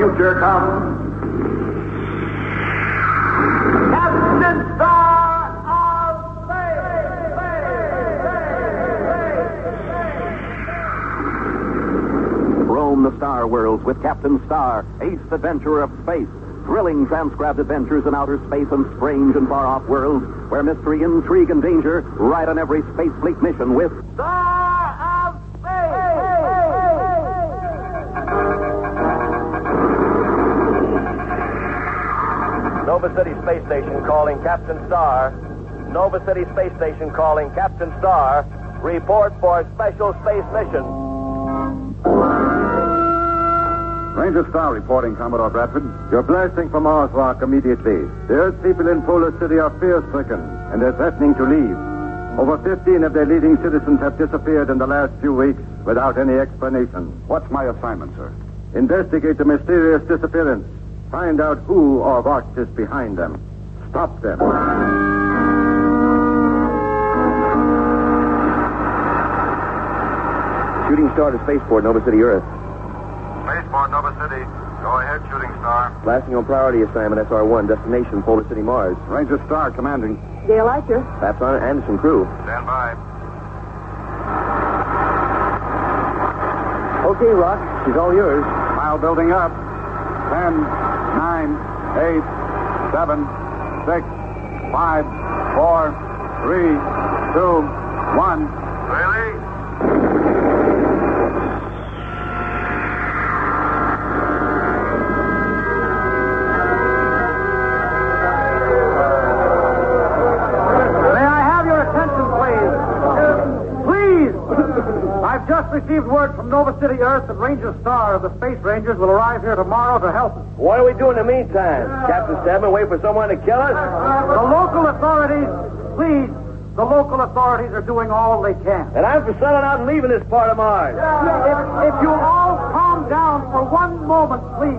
future comes. Captain Star of Space! Roam the star worlds with Captain Star, ace adventurer of space. Thrilling transcribed adventures in outer space and strange and far off worlds where mystery, intrigue, and danger ride on every space fleet mission with Star Nova City Space Station calling Captain Star. Nova City Space Station calling Captain Star. Report for special space mission. Ranger Star reporting, Commodore Bradford. You're blasting from Mars Rock immediately. The Earth people in Polar City are fear-stricken, and they're threatening to leave. Over 15 of their leading citizens have disappeared in the last few weeks without any explanation. What's my assignment, sir? Investigate the mysterious disappearance. Find out who or what is behind them. Stop them. Shooting Star to Spaceport, Nova City, Earth. Spaceport, Nova City. Go ahead, Shooting Star. Blasting on priority assignment SR1, destination Polar City, Mars. Ranger Star commanding. Gail Archer. That's on Anderson crew. Stand by. Okay, Rock. She's all yours. Pile building up. Ten, nine, eight, seven, six, five, four, three, two, one. Really? Received word from Nova City Earth that Ranger Star of the Space Rangers will arrive here tomorrow to help us. What do we do in the meantime? Captain Stedman, wait for someone to kill us? The local authorities, please, the local authorities are doing all they can. And I'm for selling out and leaving this part of Mars. If, if you all calm down for one moment, please,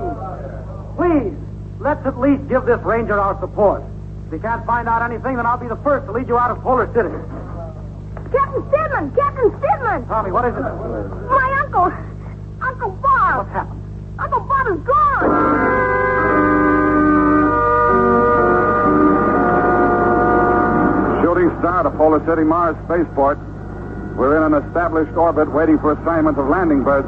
please, let's at least give this ranger our support. If you can't find out anything, then I'll be the first to lead you out of Polar City. Captain Stedman! Captain Stedman! Tommy, what is it? My uncle! Uncle Bob! What's happened? Uncle Bob is gone! Shooting Star to Polar City, Mars spaceport. We're in an established orbit waiting for assignment of landing berths.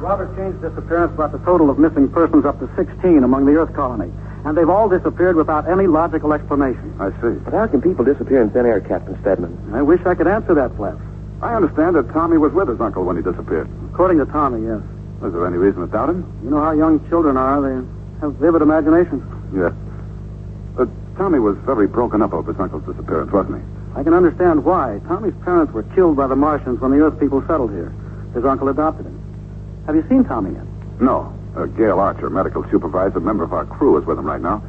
Robert Jane's disappearance brought the total of missing persons up to 16 among the Earth colony. And they've all disappeared without any logical explanation. I see. But how can people disappear in thin air, Captain Stedman? I wish I could answer that, Flaps. I understand that Tommy was with his uncle when he disappeared. According to Tommy, yes. Is there any reason to doubt him? You know how young children are. They have vivid imaginations. Yes. But Tommy was very broken up over his uncle's disappearance, wasn't he? I can understand why. Tommy's parents were killed by the Martians when the Earth people settled here. His uncle adopted him. Have you seen Tommy yet? No. Uh, Gail Archer, medical supervisor, member of our crew, is with him right now.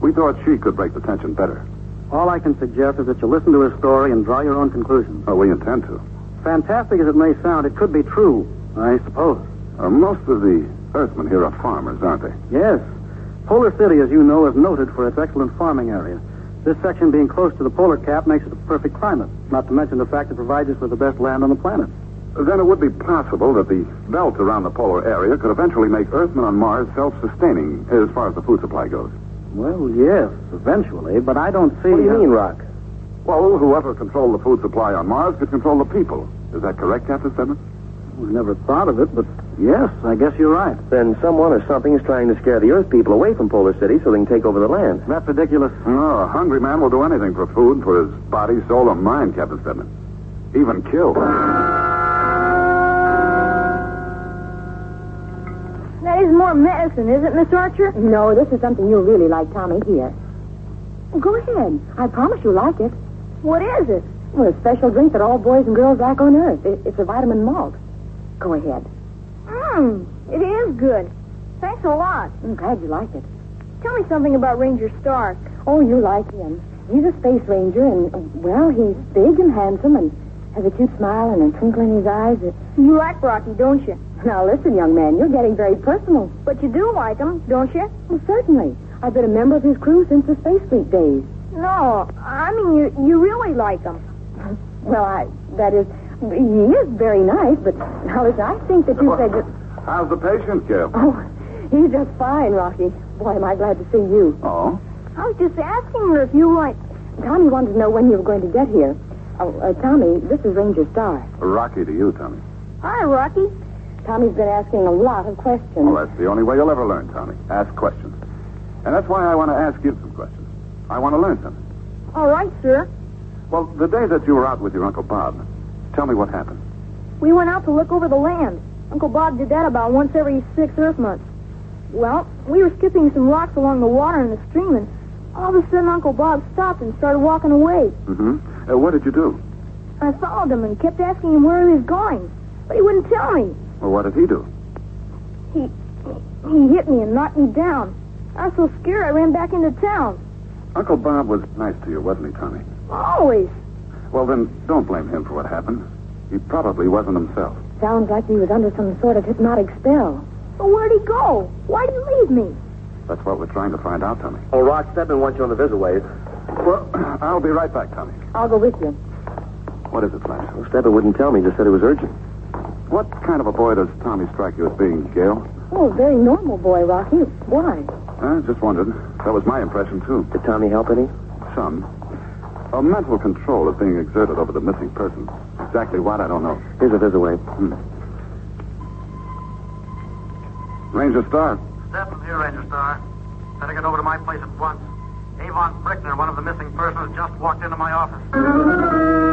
We thought she could break the tension better. All I can suggest is that you listen to his story and draw your own conclusions. Oh, we intend to. Fantastic as it may sound, it could be true, I suppose. Uh, most of the Earthmen here are farmers, aren't they? Yes. Polar City, as you know, is noted for its excellent farming area. This section being close to the polar cap makes it a perfect climate, not to mention the fact it provides us with the best land on the planet. Then it would be possible that the belt around the polar area could eventually make Earthmen on Mars self-sustaining as far as the food supply goes. Well, yes, eventually, but I don't see. What do you how- mean, Rock? Well, whoever controlled the food supply on Mars could control the people. Is that correct, Captain Stedman? We never thought of it, but yes, I guess you're right. Then someone or something is trying to scare the Earth people away from Polar City so they can take over the land. That's ridiculous. No, a hungry man will do anything for food, for his body, soul, or mind, Captain Stedman. Even kill. More medicine, is it, Miss Archer? No, this is something you'll really like, Tommy. Here. Go ahead. I promise you'll like it. What is it? Well, a special drink that all boys and girls like on Earth. It- It's a vitamin malt. Go ahead. Mmm, it is good. Thanks a lot. I'm glad you like it. Tell me something about Ranger Star. Oh, you like him. He's a space ranger, and, well, he's big and handsome and has a cute smile and a twinkle in his eyes. You like Rocky, don't you? Now, listen, young man, you're getting very personal. But you do like him, don't you? Well, certainly. I've been a member of his crew since the Space Fleet days. No, I mean you. You really like him. Well, I, that is, He is very nice, but now listen, I think that you said... You... How's the patient, Gail? Oh, he's just fine, Rocky. Boy, am I glad to see you. Oh? I was just asking her if you like. Tommy wanted to know when you were going to get here. Oh, uh, Tommy, this is Ranger Star. Rocky to you, Tommy. Hi, Rocky. Tommy's been asking a lot of questions. Well, that's the only way you'll ever learn, Tommy. Ask questions. And that's why I want to ask you some questions. I want to learn something. All right, sir. Well, the day that you were out with your Uncle Bob, tell me what happened. We went out to look over the land. Uncle Bob did that about once every six Earth months. Well, we were skipping some rocks along the water in the stream, and all of a sudden Uncle Bob stopped and started walking away. Mm-hmm. Uh, what did you do? I followed him and kept asking him where he was going, but he wouldn't tell me. Well, what did he do? He he hit me and knocked me down. I was so scared I ran back into town. Uncle Bob was nice to you, wasn't he, Tommy? Always. Well, then, don't blame him for what happened. He probably wasn't himself. Sounds like he was under some sort of hypnotic spell. But where'd he go? Why'd he leave me? That's what we're trying to find out, Tommy. Oh, Rock Stedman wants you on the visit wave. Well, I'll be right back, Tommy. I'll go with you. What is it, Flaps? Well, Stedman wouldn't tell me, just said it was urgent. What kind of a boy does Tommy strike you as being, Gail? Oh, a very normal boy, Rocky. Why? I just wondered. That was my impression, too. Did Tommy help any? Some. A mental control is being exerted over the missing person. Exactly what, I don't know. Here's a visit wave. Hmm. Ranger Star. Stedman here, Ranger Star. Better get over to my place at once. Avon Brickner, one of the missing persons, just walked into my office.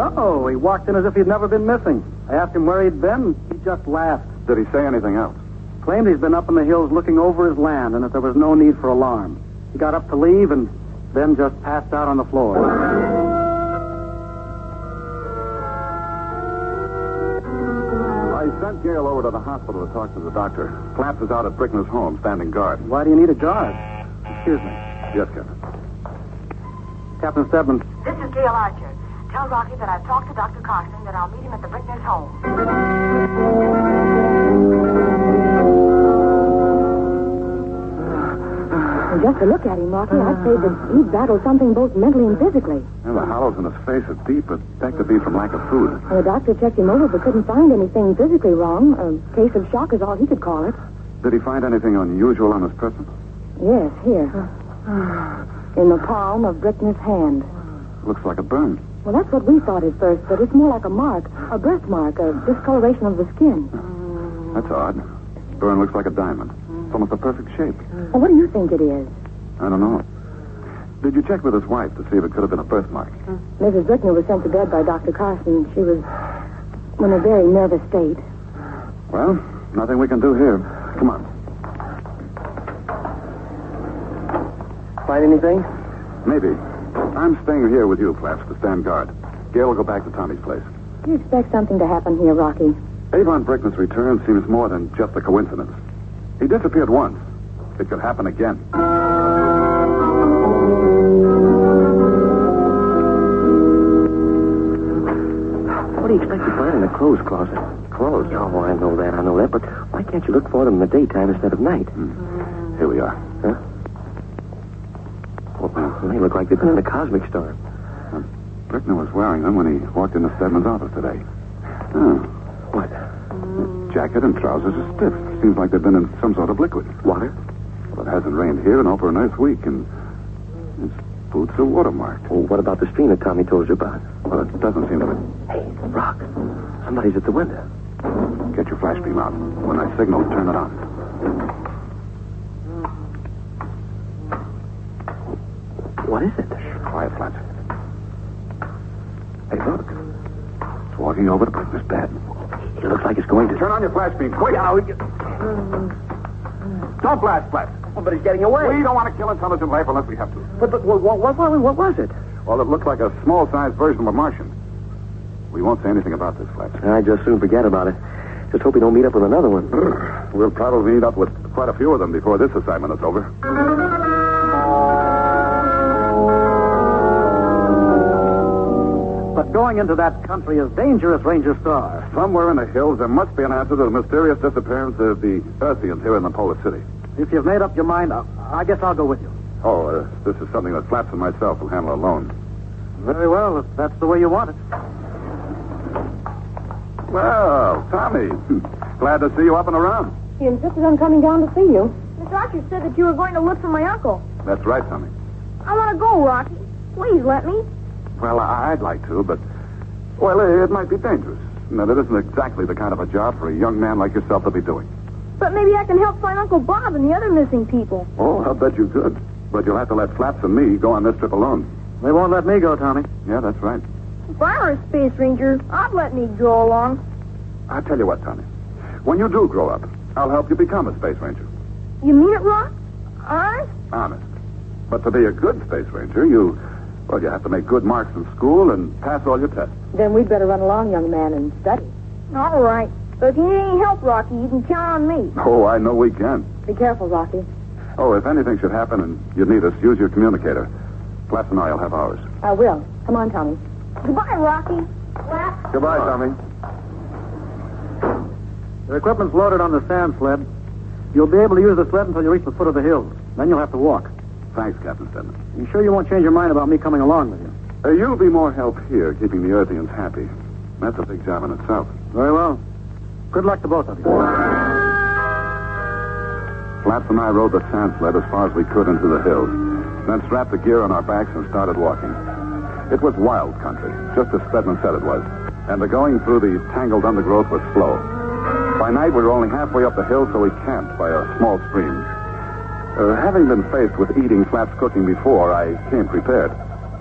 No, he walked in as if he'd never been missing. I asked him where he'd been. He just laughed. Did he say anything else? Claimed he's been up in the hills looking over his land and that there was no need for alarm. He got up to leave and then just passed out on the floor. I sent Gail over to the hospital to talk to the doctor. Flaps is out at Brickner's home, standing guard. Why do you need a guard? Excuse me. Yes, Captain. Captain Stedman, This is Gail Archer. Tell Rocky that I've talked to Dr. Carson that I'll meet him at the Brickner's home. And just to look at him, Rocky, I'd say that he'd battled something both mentally and physically. And the hollows in his face are deep, but that could be from lack of food. And the doctor checked him over but couldn't find anything physically wrong. A case of shock is all he could call it. Did he find anything unusual on his person? Yes, here. In the palm of Brickner's hand. Looks like a burn. Well, that's what we thought at first, but it's more like a mark, a birthmark, a discoloration of the skin. That's odd. Burn looks like a diamond. It's almost a perfect shape. Well, what do you think it is? I don't know. Did you check with his wife to see if it could have been a birthmark? Mrs. Brickner was sent to bed by Dr. Carson. She was in a very nervous state. Well, nothing we can do here. Come on. Find anything? Maybe. I'm staying here with you, Flaps, to stand guard. Gail will go back to Tommy's place. Do you expect something to happen here, Rocky? Avon Brickner's return seems more than just a coincidence. He disappeared once. It could happen again. What do you expect to find in the clothes closet? Clothes? Oh, I know that, I know that. But why can't you look for them in the daytime instead of night? Hmm. Here we are. Huh? Well, they look like they've been in a cosmic storm. Brickner was wearing them when he walked into Stedman's office today. Oh, What? jacket and trousers are stiff. Seems like they've been in some sort of liquid. Water? Well, it hasn't rained here in over an nice week, and his boots are watermarked. Oh, what about the stream that Tommy told you about? Well, it doesn't seem to be. Hey, Rock. Somebody's at the window. Get your flash beam out. When I signal, turn it on. What is it? Quiet, Flaps. Hey, look. It's walking over to Brickner's bed. It looks like it's going to. Turn on your flash beam, quick! Yeah, we get... Don't blast, Flaps. Oh, but he's getting away. We don't want to kill intelligent life unless we have to. But, but what, what, what, what was it? Well, it looked like a small-sized version of a Martian. We won't say anything about this, Flaps. I just soon forget about it. Just hope we don't meet up with another one. We'll probably meet up with quite a few of them before this assignment is over. But going into that country is dangerous, Ranger Star. Somewhere in the hills, there must be an answer to the mysterious disappearance of the Earthians here in the Polar City. If you've made up your mind, I, I guess I'll go with you. Oh, uh, this is something that Flaps and myself will handle alone. Very well, if that's the way you want it. Well, Tommy, glad to see you up and around. He insisted on coming down to see you. The doctor said that you were going to look for my uncle. That's right, Tommy. I want to go, Rocky. Please let me. Well, I- I'd like to, but, well, it it might be dangerous. No, that isn't exactly the kind of a job for a young man like yourself to be doing. But maybe I can help find Uncle Bob and the other missing people. Oh, I'll bet you could. But you'll have to let Flaps and me go on this trip alone. They won't let me go, Tommy. Yeah, that's right. If I were a space ranger, I'd let me go along. I'll tell you what, Tommy. When you do grow up, I'll help you become a space ranger. You mean it, Rock? Honest? Honest. But to be a good space ranger, you, well, you have to make good marks in school and pass all your tests. Then we'd better run along, young man, and study. All right. But if you need any help, Rocky, you can count on me. Oh, I know we can. Be careful, Rocky. Oh, if anything should happen and you need us, use your communicator. Flaps and I'll have ours. I will. Come on, Tommy. Goodbye, Rocky. Flap. Goodbye, Tommy. Your equipment's loaded on the sand sled. You'll be able to use the sled until you reach the foot of the hills. Then you'll have to walk. Thanks, Captain Stedman. You sure you won't change your mind about me coming along with you? Uh, you'll be more help here, keeping the Earthians happy. That's a big job in itself. Very well. Good luck to both of you. Flaps and I rode the sand sled as far as we could into the hills, then strapped the gear on our backs and started walking. It was wild country, just as Stedman said it was, and the going through the tangled undergrowth was slow. By night, we were only halfway up the hill, so we camped by a small stream. Uh, having been faced with eating Flaps' cooking before, I came prepared.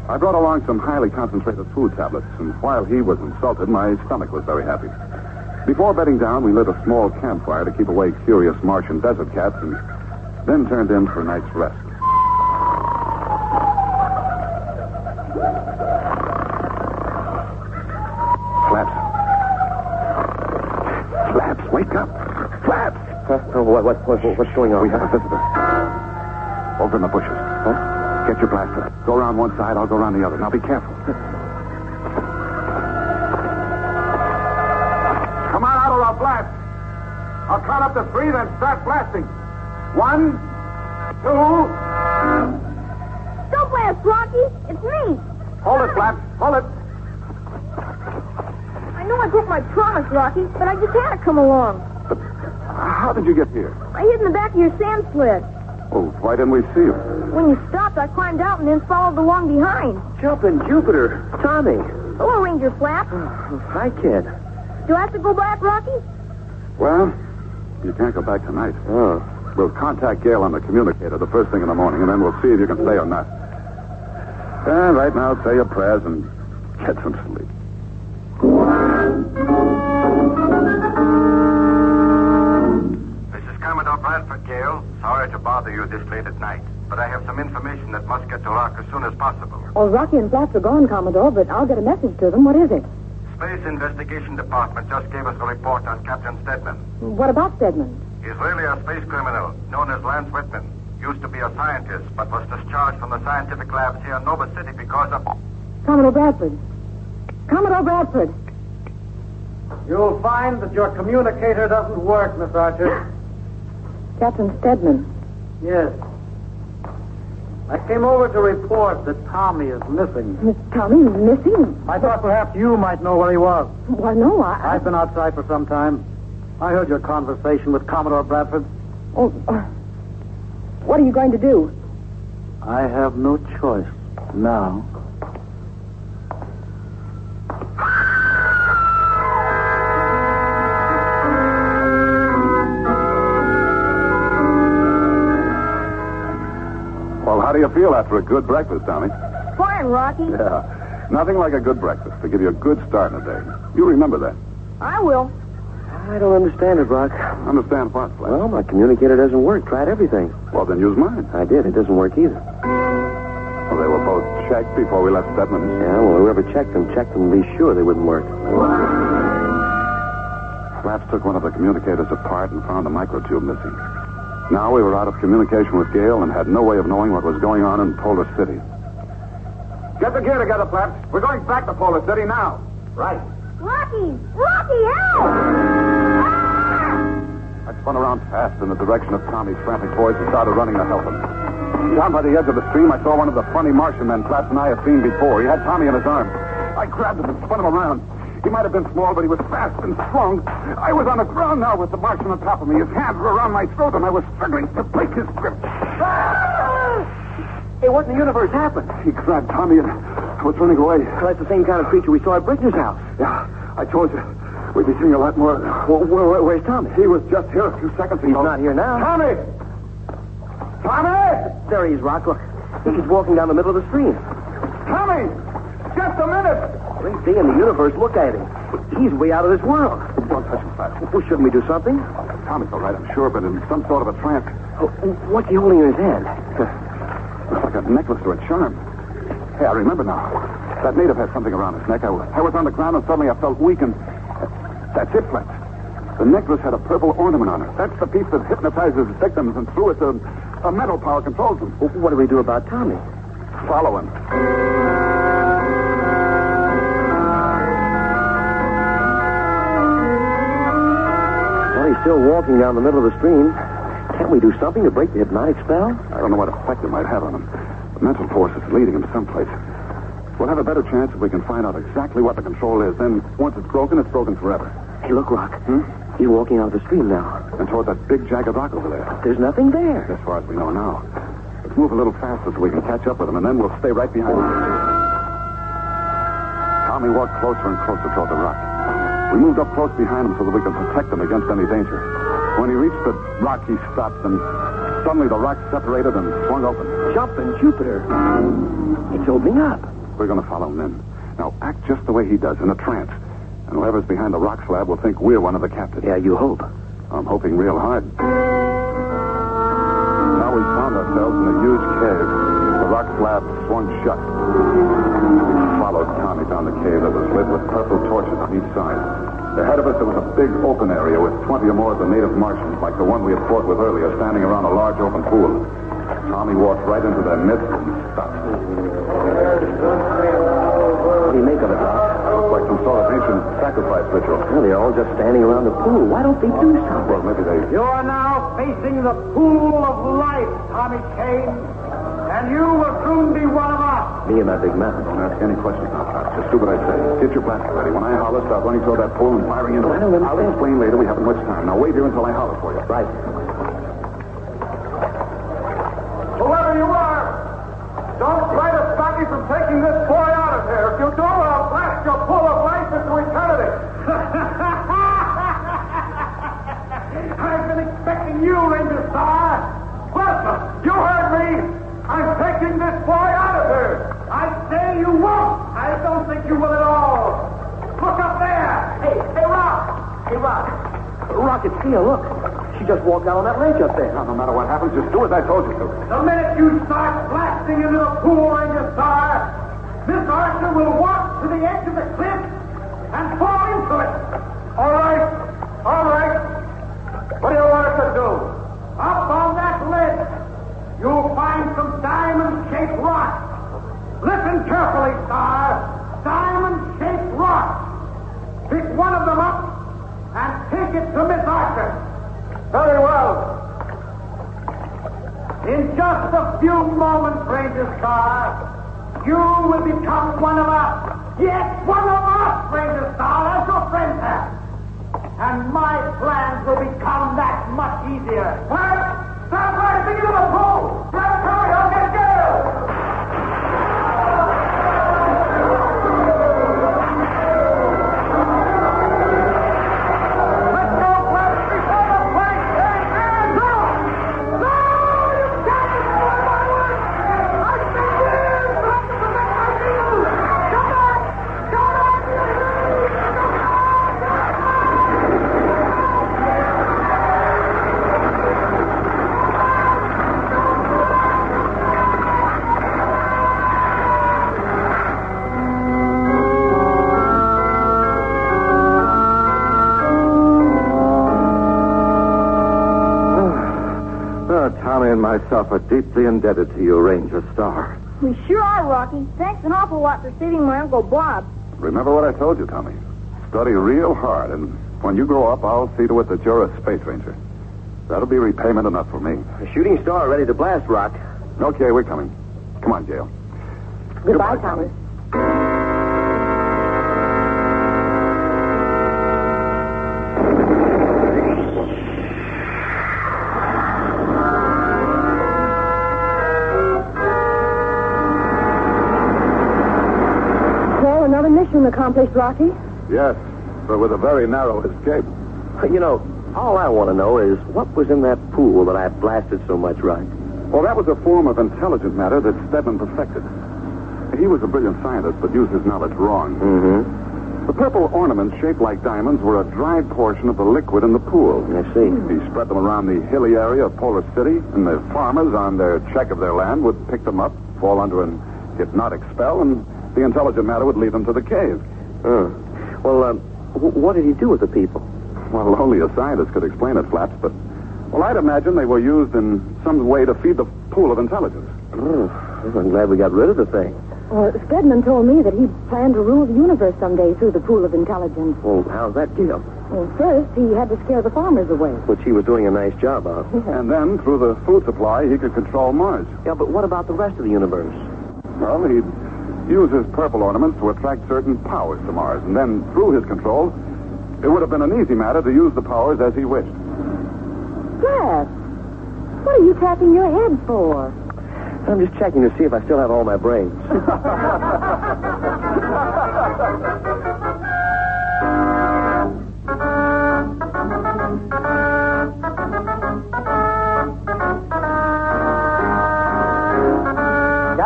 I brought along some highly concentrated food tablets, and while he was insulted, my stomach was very happy. Before bedding down, we lit a small campfire to keep away curious Martian desert cats, and then turned in for a night's rest. Flaps. Flaps, wake up. Flaps! Oh, what, what, what, what's going on? We have a visitor. Over in the bushes. Huh? Get your blaster. Go around one side, I'll go around the other. Now be careful. Come on out of our blast. I'll count up to three, then start blasting. One, two. Don't blast, Rocky. It's me. Hold it, Flaps. Hold it. I know I broke my promise, Rocky, but I just had to come along. But how did you get here? I hid in the back of your sand sled. Oh, why didn't we see him? When you stopped, I climbed out and then followed along behind. Jumping Jupiter. Tommy. Hello, Ranger Flap. Hi, kid. Do I have to go back, Rocky? Well, you can't go back tonight. Oh. We'll contact Gail on the communicator the first thing in the morning, and then we'll see if you can stay or not. And right now, say your prayers and get some sleep. Commodore Bradford, Gale. Sorry to bother you this late at night, but I have some information that must get to Rock as soon as possible. Oh, Rocky and Flaps are gone, Commodore, but I'll get a message to them. What is it? Space Investigation Department just gave us a report on Captain Stedman. What about Stedman? He's really a space criminal known as Lance Whitman. Used to be a scientist, but was discharged from the scientific labs here in Nova City because of. Commodore Bradford. Commodore Bradford. You'll find that your communicator doesn't work, Miss Archer. Captain Stedman. Yes. I came over to report that Tommy is missing. Miss Tommy is missing. I thought perhaps you might know where he was. Why, no, I... I've been outside for some time. I heard your conversation with Commodore Bradford. Oh, uh, what are you going to do? I have no choice now. How do you feel after a good breakfast, Tommy? Fine, Rocky. Yeah. Nothing like a good breakfast to give you a good start in the day. You remember that. I will. I don't understand it, Rock. Understand what, Flaps? Well, my communicator doesn't work. Tried everything. Well, then use mine. I did. It doesn't work either. Well, they were both checked before we left Stedman's. Yeah, well, whoever checked them checked them to be sure they wouldn't work. Flaps took one of the communicators apart and found a microtube missing. Now we were out of communication with Gale and had no way of knowing what was going on in Polar City. Get the gear together, Flaps. We're going back to Polar City now. Right. Rocky! Rocky, help! Ah! I spun around fast in the direction of Tommy's frantic voice and started running to help him. Down by the edge of the stream, I saw one of the funny Martian men Flaps and I had seen before. He had Tommy in his arms. I grabbed him and spun him around. He might have been small, but he was fast and strong. I was on the ground now with the Martian on top of me. His hands were around my throat, and I was struggling to break his grip. Ah! Hey, what in the universe happened? He grabbed Tommy and I was running away. Well, that's the same kind of creature we saw at Bridger's house. Yeah, I told you. We'd be seeing a lot more. Well, where, where, where's Tommy? He was just here a few seconds ago. He's not here now. Tommy! Tommy! There he is, Rock. Look, he's walking down the middle of the stream. Tommy! Just a minute! Great day in the universe. Look at him. He's way out of this world. Don't touch him, Flaps. Well, shouldn't we do something? Tommy's all right, I'm sure, but in some sort of a trance. Oh, what's he holding in his hand? Uh, Looks like a necklace or a charm. Hey, I remember now. That native had something around his neck. I was, I was on the ground and suddenly I felt weak and. Uh, that's it, Flex. The necklace had a purple ornament on it. That's the piece that hypnotizes victims and through it, uh, a, a mental power controls them. Well, what do we do about Tommy? Follow him. He's still walking down the middle of the stream. Can't we do something to break the hypnotic spell? I don't know what effect it might have on him. The mental force is leading him someplace. We'll have a better chance if we can find out exactly what the control is. Then, once it's broken, it's broken forever. Hey, look, Rock. Hmm? He's walking out of the stream now. And toward that big jagged rock over there. There's nothing there. As far as we know now. Let's move a little faster so we can catch up with him, and then we'll stay right behind him. Tommy walked closer and closer toward the rock. We moved up close behind him so that we could protect him against any danger. When he reached the rock, he stopped, and suddenly the rock separated and swung open. Jumping Jupiter. It's opening up. We're going to follow him in. Now, act just the way he does, in a trance. And whoever's behind the rock slab will think we're one of the captains. Yeah, you hope. I'm hoping real hard. Now we found ourselves in a huge cave. The rock slab swung shut. We followed Tommy down the cave that was lit with purple torches on each side. Ahead of us, there was a big open area with 20 or more of the native Martians, like the one we had fought with earlier, standing around a large open pool. Tommy walked right into their midst and stopped. What do you make of it, Doc? Looks like some sort of ancient sacrifice ritual. Well, they're all just standing around the pool. Why don't they do something? Well, maybe they. You are now facing the pool of life, Tommy Kane. And you will soon be one of us. Me and that big man. Don't ask any questions now, Clark. Just do what I say. Get your blaster ready. When I holler, stop running toward that pool and firing into I it. don't understand. I'll explain later. We haven't much time. Now wait here until I holler for you. Right. Whoever you are, don't try to stop me from taking this boy out of here. If you do, I'll blast your pool of life into eternity. I've been expecting you, Ranger Star. Wilson, you heard me. I'm taking this boy out of here. I say you won't. I don't think you will at all. Look up there. Hey, hey, Rock. Hey, Rock. Rocket Steel, look. She just walked out on that ledge up there. Now, no matter what happens, just do as I told you to. The minute you start blasting into it to Miss Archer. Very well. In just a few moments, Ranger Star, you will become one of us. Yes, one of us, Ranger Star, as your friends have. And my plans will become that much easier. Well, and myself are deeply indebted to you, Ranger Star. We sure are, Rocky. Thanks an awful lot for saving my Uncle Bob. Remember what I told you, Tommy. Study real hard, and when you grow up, I'll see to it that you're a space ranger. That'll be repayment enough for me. A shooting star ready to blast, Rock. Okay, we're coming. Come on, Gail. Goodbye, Thomas. Accomplished, Rocky. Yes, but with a very narrow escape. You know, all I want to know is what was in that pool that I blasted so much, right? Well, that was a form of intelligent matter that Stedman perfected. He was a brilliant scientist, but used his knowledge wrong. Mm-hmm. The purple ornaments shaped like diamonds were a dried portion of the liquid in the pool. I see. He spread them around the hilly area of Polar City, and the farmers, on their check of their land, would pick them up, fall under an hypnotic spell, and the intelligent matter would lead them to the cave. Oh. Well, um, wh- what did he do with the people? Well, only a scientist could explain it, Flaps, but, well, I'd imagine they were used in some way to feed the pool of intelligence. Oh, I'm glad we got rid of the thing. Well, Stedman told me that he planned to rule the universe someday through the pool of intelligence. Well, how's that deal? Well, first, he had to scare the farmers away. Which he was doing a nice job of. And then, through the food supply, he could control Mars. Yeah, but what about the rest of the universe? Well, he'd use his purple ornaments to attract certain powers to Mars, and then, through his control, it would have been an easy matter to use the powers as he wished. Flaps, what are you tapping your head for? I'm just checking to see if I still have all my brains.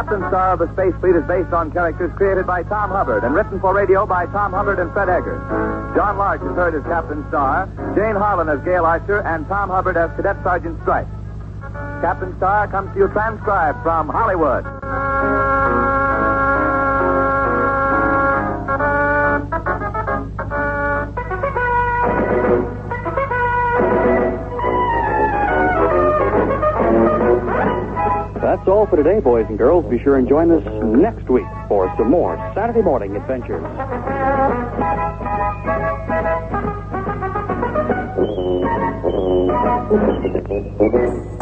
Captain Star of the Space Fleet is based on characters created by Tom Hubbard and written for radio by Tom Hubbard and Fred Eggers. John Larch is heard as Captain Star, Jane Harlan as Gail Archer, and Tom Hubbard as Cadet Sergeant Stripe. Captain Star comes to you transcribed from Hollywood. That's all for today, boys and girls. Be sure and join us next week for some more Saturday morning adventures.